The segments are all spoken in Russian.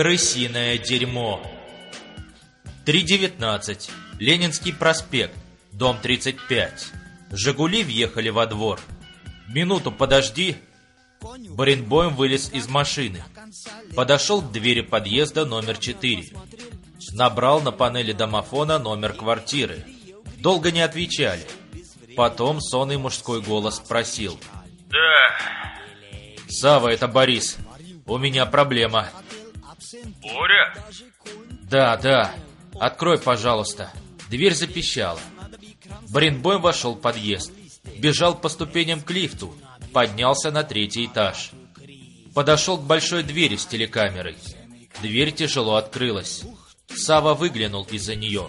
Крысиное дерьмо. 3.19. Ленинский проспект. Дом 35. «Жигули» въехали во двор. «Минуту подожди». Баренбойм вылез из машины. Подошел к двери подъезда номер 4. Набрал на панели домофона номер квартиры. Долго не отвечали. Потом сонный мужской голос спросил. Да, «Сава, это Борис. У меня проблема». Боря? «Да, да. Открой, пожалуйста». Дверь запищала. Бринбойм вошел в подъезд. Бежал по ступеням к лифту. Поднялся на третий этаж. Подошел к большой двери с телекамерой. Дверь тяжело открылась. Сава выглянул из-за нее.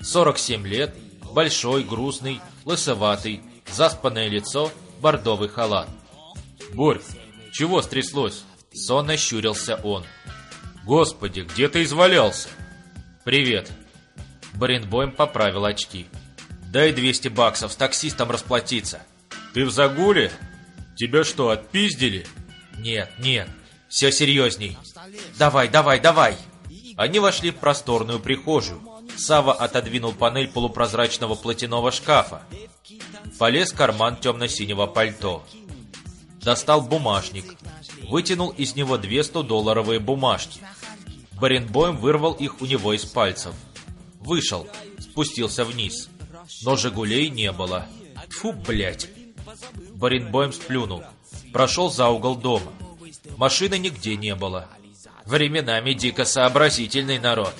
47 лет, большой, грузный, лысоватый, заспанное лицо, бордовый халат. «Борь, чего стряслось?» Сонно щурился он. «Господи, где ты извалялся?» «Привет». Баренбойм поправил очки. «Дай 200 баксов, с таксистом расплатиться». «Ты в загуле? Тебя что, отпиздили?» «Нет, нет, все серьезней». «Давай, давай, давай!» Они вошли в просторную прихожую. Сава отодвинул панель полупрозрачного платяного шкафа. Полез в карман темно-синего пальто. Достал бумажник. Вытянул из него две 100-долларовые бумажки. Баренбойм вырвал их у него из пальцев. Вышел, спустился вниз. Но «Жигулей» не было. Фу, блядь. Баренбойм сплюнул. Прошел за угол дома. Машины нигде не было. Временами дико сообразительный народ.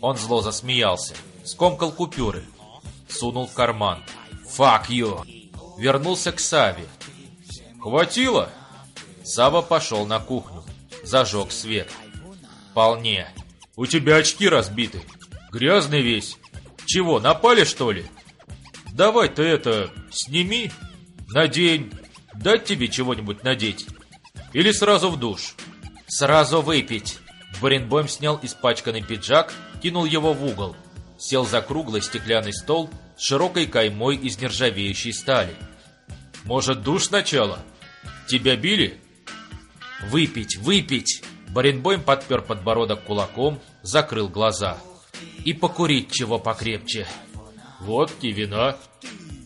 Он зло засмеялся. Скомкал купюры. Сунул в карман. «Fuck you!» Вернулся к Саве. «Хватило?» Сава пошел на кухню. Зажег свет. «Вполне. У тебя очки разбиты. Грязный весь. Чего, напали, что ли? Давай ты это, сними, надень. Дать тебе чего-нибудь надеть? Или сразу в душ?» «Сразу выпить!» Баренбойм снял испачканный пиджак, кинул его в угол. Сел за круглый стеклянный стол с широкой каймой из нержавеющей стали. «Может, душ сначала? Тебя били?» «Выпить, выпить!» Баренбойм подпер подбородок кулаком, закрыл глаза. «И покурить чего покрепче!» «Водки, вина,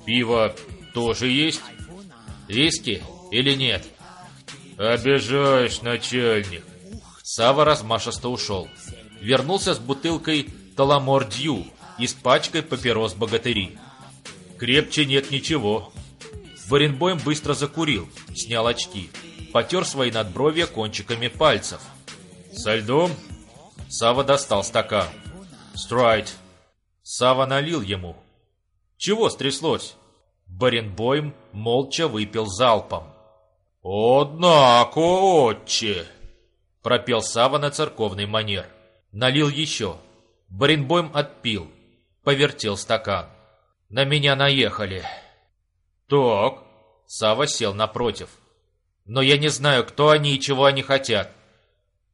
пиво тоже есть? Виски или нет?» «Обижаешь, начальник!» Сава размашисто ушел. Вернулся с бутылкой Таламор Дью и с пачкой папирос богатыри. Крепче нет ничего. Баренбойм быстро закурил, снял очки, потер свои надбровья кончиками пальцев. «Со льдом?» Сава достал стакан. «Страйт». Сава налил ему. «Чего стряслось?» Баренбойм молча выпил залпом. «Однако, отче!» Пропел Сава на церковный манер. Налил еще. Баренбойм отпил. Повертел стакан. На меня наехали. Так. Сава сел напротив. Но я не знаю, кто они и чего они хотят.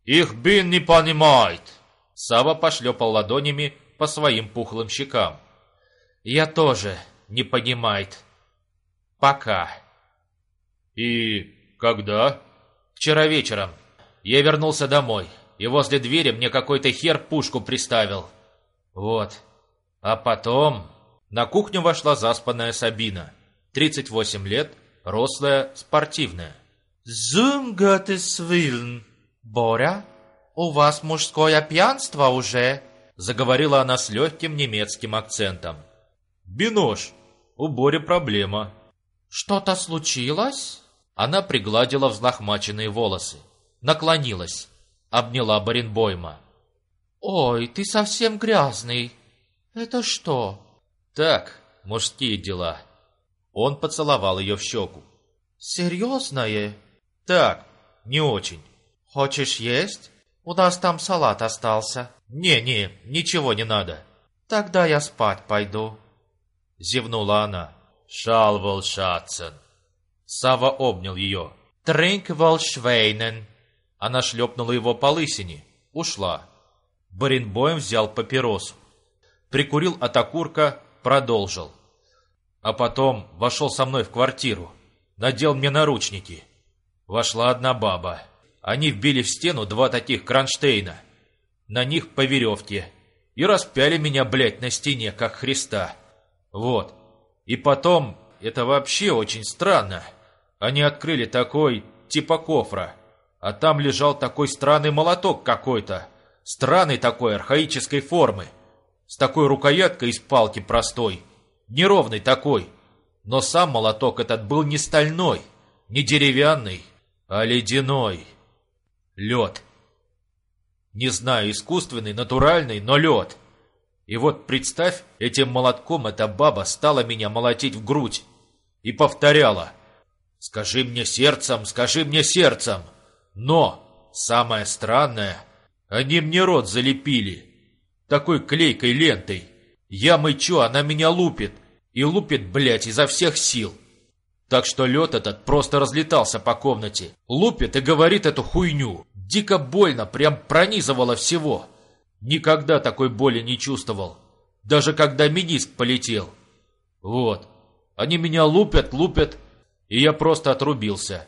Их бин не понимает. Сава пошлепал ладонями по своим пухлым щекам. Я тоже не понимает. Пока. И когда? Вчера вечером. Я вернулся домой, и возле двери мне какой-то хер пушку приставил. Вот. А потом... На кухню вошла заспанная Сабина. 38 лет, рослая, спортивная. «Зум Gottes Willen! Боря, у вас мужское пьянство уже?» Заговорила она с легким немецким акцентом. «Бинош, у Бори проблема». «Что-то случилось?» Она пригладила взлохмаченные волосы, наклонилась, обняла Баренбойма. «Ой, ты совсем грязный. Это что?» «Так, мужские дела». Он поцеловал ее в щеку. «Серьезное?» «Так, не очень». «Хочешь есть? У нас там салат остался». «Не-не, ничего не надо». «Тогда я спать пойду». Зевнула она. «Шалвал Шатцен». Сава обнял ее. «Тринк волшвейнен». Она шлепнула его по лысине. Ушла. Баренбоем взял папиросу. Прикурил от окурка, продолжил. А потом вошел со мной в квартиру. Надел мне наручники. Вошла одна баба. Они вбили в стену два таких кронштейна. На них по веревке. И распяли меня, блядь, на стене, как Христа. Вот. И потом, это вообще очень странно. Они открыли такой, типа кофра. А там лежал такой странный молоток какой-то. Странный такой, архаической формы. С такой рукояткой из палки простой. Неровный такой. Но сам молоток этот был не стальной, не деревянный, а ледяной. Лед. Не знаю, искусственный, натуральный, но лед. И вот представь, этим молотком эта баба стала меня молотить в грудь. И повторяла. «Скажи мне сердцем, скажи мне сердцем!» Но, самое странное, они мне рот залепили. Такой клейкой лентой. Я мычу, она меня лупит. И лупит, блядь, изо всех сил. Так что лед этот просто разлетался по комнате. Лупит и говорит эту хуйню. Дико больно, прям пронизывало всего. Никогда такой боли не чувствовал. Даже когда миниск полетел. Вот. Они меня лупят, лупят, и я просто отрубился.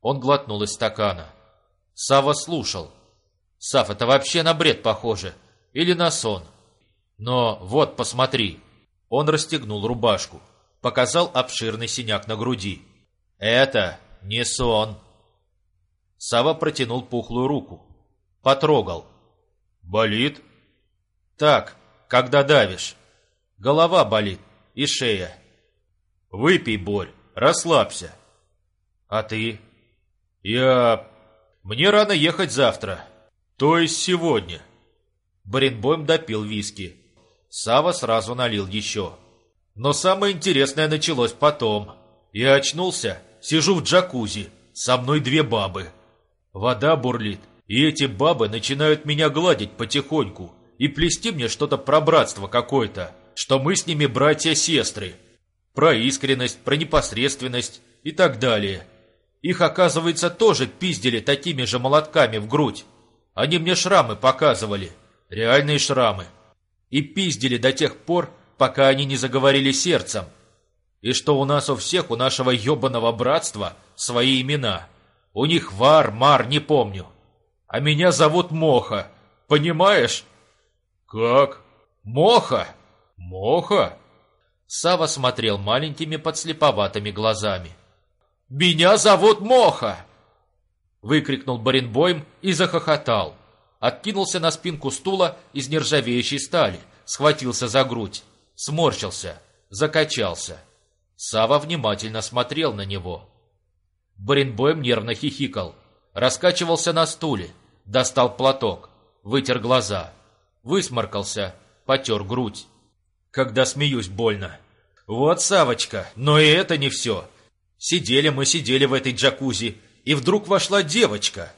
Он глотнул из стакана. Сава слушал. Сав, это вообще на бред похоже. Или на сон. Но вот, посмотри. Он расстегнул рубашку. Показал обширный синяк на груди. Это не сон. Сава протянул пухлую руку. Потрогал. Болит? Так, когда давишь. Голова болит и шея. Выпей, Борь, расслабься. А ты? Я... Мне рано ехать завтра. То есть сегодня. Баренбойм допил виски. Сава сразу налил еще. Но самое интересное началось потом. Я очнулся, сижу в джакузи, со мной две бабы. Вода бурлит, и эти бабы начинают меня гладить потихоньку и плести мне что-то про братство какое-то, что мы с ними братья-сестры. Про искренность, про непосредственность и так далее. Их, оказывается, тоже пиздили такими же молотками в грудь. Они мне шрамы показывали, реальные шрамы. И пиздили до тех пор, пока они не заговорили сердцем. И что у нас у всех, у нашего ебаного братства, свои имена – у них вар, мар, не помню. А меня зовут Моха. Понимаешь? Как? Моха? Моха? Сава смотрел маленькими подслеповатыми глазами. «Меня зовут Моха!» Выкрикнул Баренбойм и захохотал. Откинулся на спинку стула из нержавеющей стали, схватился за грудь, сморщился, закачался. Сава внимательно смотрел на него. Баренбойм нервно хихикал, раскачивался на стуле, достал платок, вытер глаза, высморкался, потер грудь. Когда смеюсь, больно. Вот, Савочка, но и это не все. Сидели мы, сидели в этой джакузи, и вдруг вошла девочка.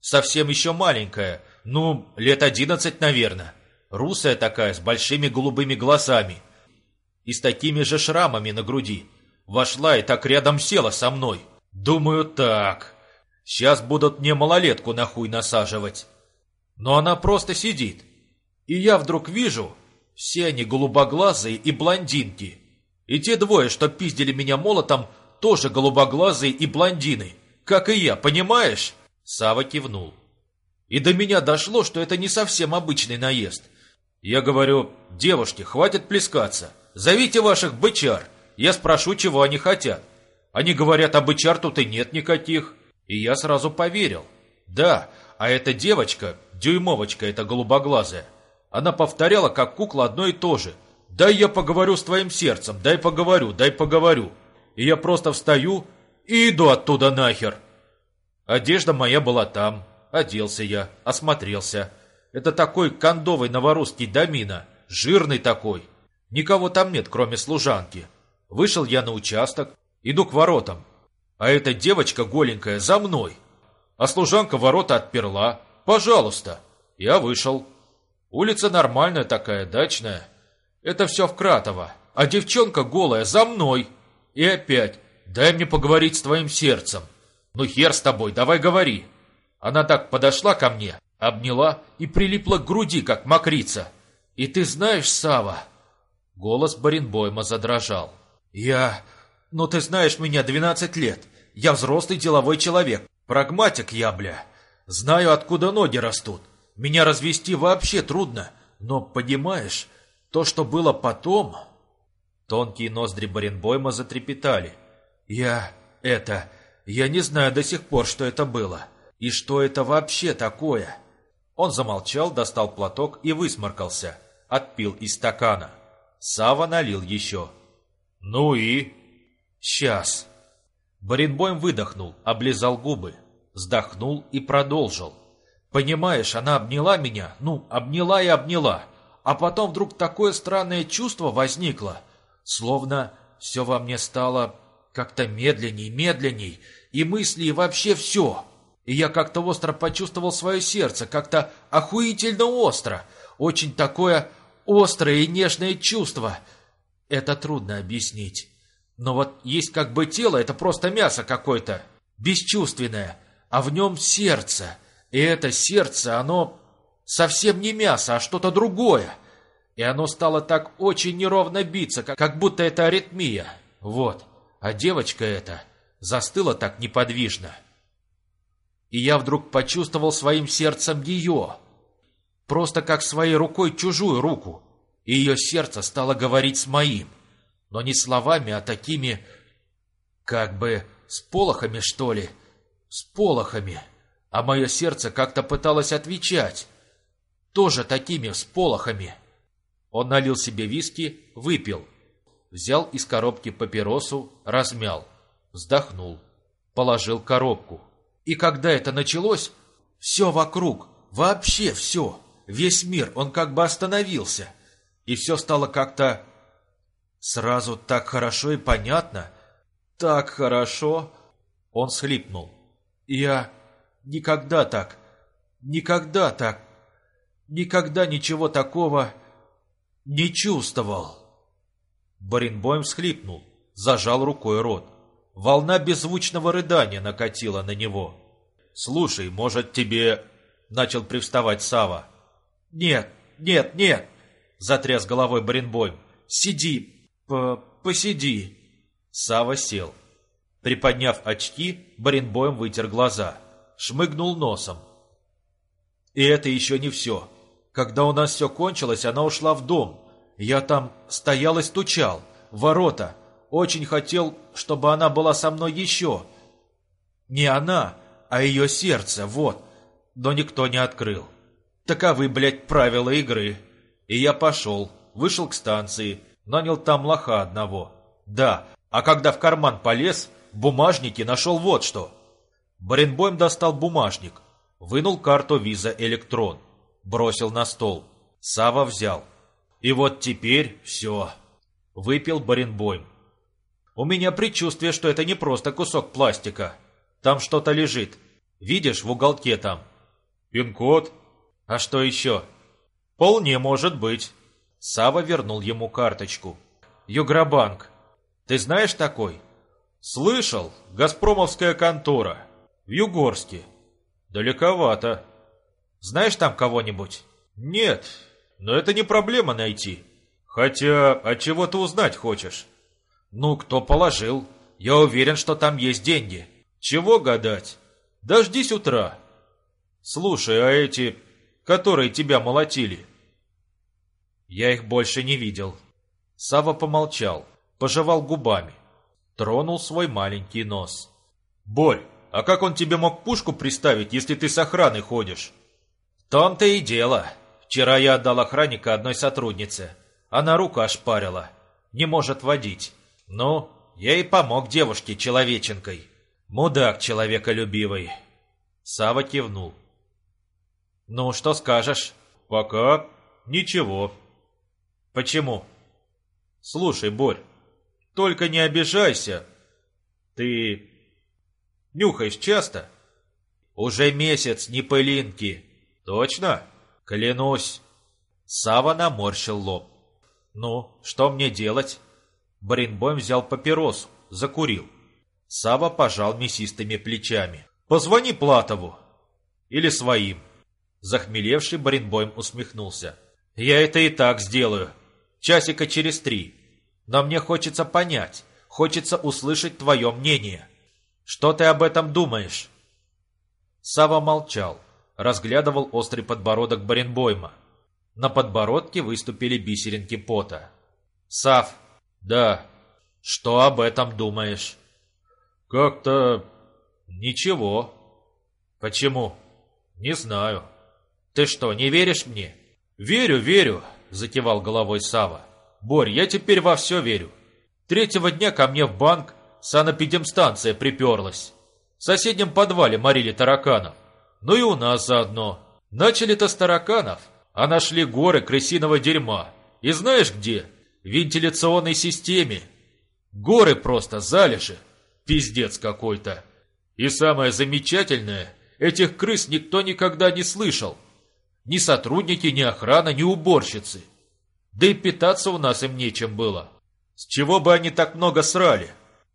Совсем еще маленькая, ну, лет одиннадцать, наверное. Русая такая, с большими голубыми глазами. И с такими же шрамами на груди. Вошла и так рядом села со мной. Думаю, так. Сейчас будут мне малолетку на хуй насаживать. Но она просто сидит. И я вдруг вижу, все они голубоглазые и блондинки. И те двое, что пиздили меня молотом, тоже голубоглазые и блондины. Как и я, понимаешь? Сава кивнул. И до меня дошло, что это не совсем обычный наезд. Я говорю, девушки, хватит плескаться. Зовите ваших бычар. Я спрошу, чего они хотят. Они говорят, об HR тут и нет никаких. И я сразу поверил. Да, а эта девочка, дюймовочка эта голубоглазая, она повторяла, как кукла, одно и то же. «Дай я поговорю с твоим сердцем, дай поговорю, дай поговорю». И я просто встаю и иду оттуда нахер. Одежда моя была там. Оделся я, осмотрелся. Это такой кондовый новорусский домина, жирный такой. Никого там нет, кроме служанки. Вышел я на участок, Иду к воротам. А эта девочка голенькая за мной. А служанка ворота отперла. Пожалуйста. Я вышел. Улица нормальная такая, дачная. Это все в Кратово. А девчонка голая за мной. И опять. Дай мне поговорить с твоим сердцем. Ну хер с тобой, давай говори. Она так подошла ко мне, обняла и прилипла к груди, как мокрица. И ты знаешь, Сава? Голос Баренбойма задрожал. Я... Но ты знаешь меня 12 лет. Я взрослый деловой человек. Прагматик я, бля. Знаю, откуда ноги растут. Меня развести вообще трудно. Но, понимаешь, то, что было потом... Тонкие ноздри Баренбойма затрепетали. Я... это... Я не знаю до сих пор, что это было. И что это вообще такое? Он замолчал, достал платок и высморкался. Отпил из стакана. Сава налил еще. «Ну и?» «Сейчас». Баренбойм выдохнул, облизал губы, вздохнул и продолжил. «Понимаешь, она обняла меня, ну, обняла и обняла, а потом вдруг такое странное чувство возникло, словно все во мне стало как-то медленней, медленней, и мысли, и вообще все. И я как-то остро почувствовал свое сердце, как-то охуительно остро, очень такое острое и нежное чувство. Это трудно объяснить. Но вот есть как бы тело, это просто мясо какое-то, бесчувственное, а в нем сердце. И это сердце, оно совсем не мясо, а что-то другое. И оно стало так очень неровно биться, как, будто это аритмия. Вот. А девочка эта застыла так неподвижно. И я вдруг почувствовал своим сердцем ее. Просто как своей рукой чужую руку. И ее сердце стало говорить с моим но не словами, а такими, как бы, с полохами, что ли, с полохами. А мое сердце как-то пыталось отвечать, тоже такими, с полохами. Он налил себе виски, выпил, взял из коробки папиросу, размял, вздохнул, положил коробку. И когда это началось, все вокруг, вообще все, весь мир, он как бы остановился, и все стало как-то Сразу так хорошо и понятно. Так хорошо. Он схлипнул. Я никогда так, никогда так, никогда ничего такого не чувствовал. Баринбоем всхлипнул, зажал рукой рот. Волна беззвучного рыдания накатила на него. «Слушай, может, тебе...» — начал привставать Сава. «Нет, нет, нет!» — затряс головой Баринбоем. «Сиди, П «Посиди». Сава сел. Приподняв очки, Баренбоем вытер глаза. Шмыгнул носом. И это еще не все. Когда у нас все кончилось, она ушла в дом. Я там стоял и стучал. Ворота. Очень хотел, чтобы она была со мной еще. Не она, а ее сердце, вот. Но никто не открыл. Таковы, блядь, правила игры. И я пошел, вышел к станции, Нанял там лоха одного. Да, а когда в карман полез, в бумажнике нашел вот что. Баренбойм достал бумажник, вынул карту виза электрон, бросил на стол. Сава взял. И вот теперь все. Выпил Баренбойм. У меня предчувствие, что это не просто кусок пластика. Там что-то лежит. Видишь, в уголке там. Пин-код? А что еще? Вполне может быть. Сава вернул ему карточку. «Югробанк. Ты знаешь такой?» «Слышал. Газпромовская контора. В Югорске. Далековато. Знаешь там кого-нибудь?» «Нет. Но это не проблема найти. Хотя, от чего ты узнать хочешь?» «Ну, кто положил? Я уверен, что там есть деньги. Чего гадать? Дождись утра. Слушай, а эти, которые тебя молотили, я их больше не видел. Сава помолчал, пожевал губами, тронул свой маленький нос. «Борь, а как он тебе мог пушку приставить, если ты с охраной ходишь?» «В том-то и дело. Вчера я отдал охранника одной сотруднице. Она руку ошпарила. Не может водить. Ну, я и помог девушке человеченкой. Мудак человеколюбивый». Сава кивнул. «Ну, что скажешь?» «Пока ничего», Почему? Слушай, Борь, только не обижайся. Ты нюхаешь часто? Уже месяц, не пылинки. Точно? Клянусь. Сава наморщил лоб. Ну, что мне делать? Бринбойм взял папиросу, закурил. Сава пожал мясистыми плечами. «Позвони Платову!» «Или своим!» Захмелевший Баринбойм усмехнулся. «Я это и так сделаю. Часика через три. Но мне хочется понять, хочется услышать твое мнение. Что ты об этом думаешь? Сава молчал, разглядывал острый подбородок Баренбойма. На подбородке выступили бисеринки пота. «Сав!» «Да». «Что об этом думаешь?» «Как-то... ничего». «Почему?» «Не знаю». «Ты что, не веришь мне?» «Верю, верю», — закивал головой Сава. «Борь, я теперь во все верю. Третьего дня ко мне в банк санэпидемстанция приперлась. В соседнем подвале морили тараканов. Ну и у нас заодно. Начали-то с тараканов, а нашли горы крысиного дерьма. И знаешь где? Вентиляционной системе. Горы просто залежи. Пиздец какой-то. И самое замечательное, этих крыс никто никогда не слышал. Ни сотрудники, ни охрана, ни уборщицы. Да и питаться у нас им нечем было. С чего бы они так много срали?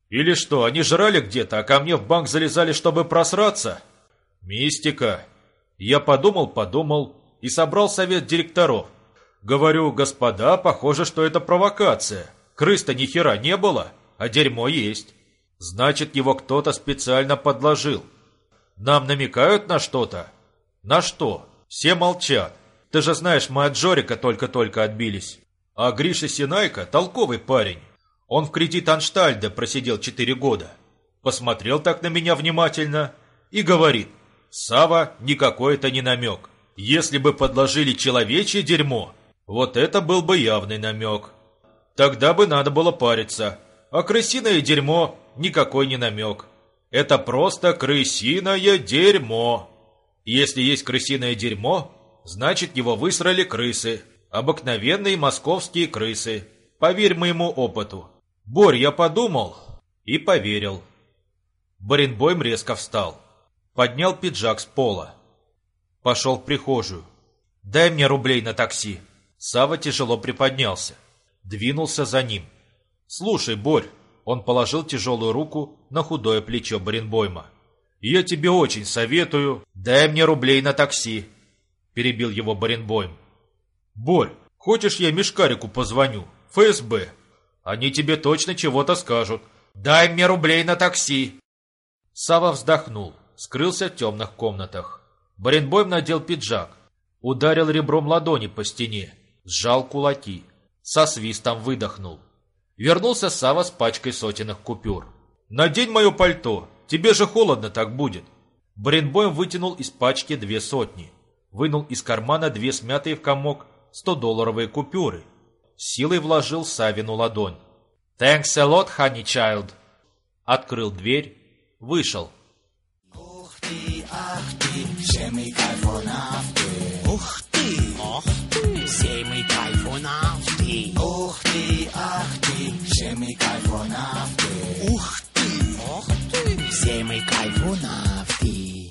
Или что, они жрали где-то, а ко мне в банк залезали, чтобы просраться? Мистика. Я подумал-подумал и собрал совет директоров. Говорю, господа, похоже, что это провокация. Крыс-то ни хера не было, а дерьмо есть. Значит, его кто-то специально подложил. Нам намекают на что-то? На что? Все молчат. Ты же знаешь, мы от Жорика только-только отбились. А Гриша Синайка толковый парень. Он в кредит Анштальда просидел четыре года. Посмотрел так на меня внимательно и говорит, Сава никакой это не намек. Если бы подложили человечье дерьмо, вот это был бы явный намек. Тогда бы надо было париться. А крысиное дерьмо никакой не намек. Это просто крысиное дерьмо. Если есть крысиное дерьмо, значит его высрали крысы. Обыкновенные московские крысы. Поверь моему опыту. Борь, я подумал и поверил. Баренбойм резко встал. Поднял пиджак с пола. Пошел в прихожую. «Дай мне рублей на такси». Сава тяжело приподнялся. Двинулся за ним. «Слушай, Борь», он положил тяжелую руку на худое плечо Баренбойма. «Я тебе очень советую...» «Дай мне рублей на такси», — перебил его Баренбойм. «Борь, хочешь я Мишкарику позвоню? ФСБ. Они тебе точно чего-то скажут. Дай мне рублей на такси!» Сава вздохнул, скрылся в темных комнатах. Баренбойм надел пиджак, ударил ребром ладони по стене, сжал кулаки, со свистом выдохнул. Вернулся Сава с пачкой сотенных купюр. «Надень мое пальто, тебе же холодно так будет!» Баренбойм вытянул из пачки две сотни, вынул из кармана две смятые в комок 100-долларовые купюры силой вложил Савину ладонь. «Thanks a lot, honey child!» Открыл дверь, вышел. Ух ты, ах ты, Всей мы кайф у ты. Ух ты, ах ты, все мы кайф у ты. Ух ты, ох ты, все мы кайф у нафты.